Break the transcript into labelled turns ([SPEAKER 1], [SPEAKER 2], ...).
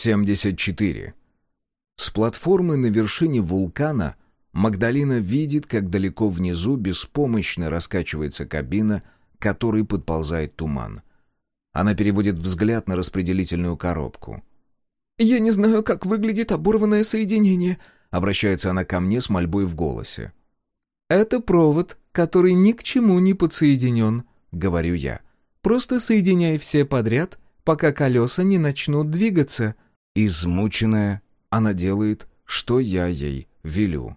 [SPEAKER 1] 74. С платформы на вершине вулкана Магдалина видит, как далеко внизу беспомощно раскачивается кабина, которой подползает туман. Она переводит взгляд на распределительную коробку.
[SPEAKER 2] «Я не знаю, как выглядит оборванное соединение», —
[SPEAKER 1] обращается она ко мне с мольбой в голосе.
[SPEAKER 2] «Это провод, который ни к чему не подсоединен», — говорю я. «Просто соединяй все подряд, пока колеса не начнут двигаться».
[SPEAKER 1] Измученная, она делает, что я ей велю.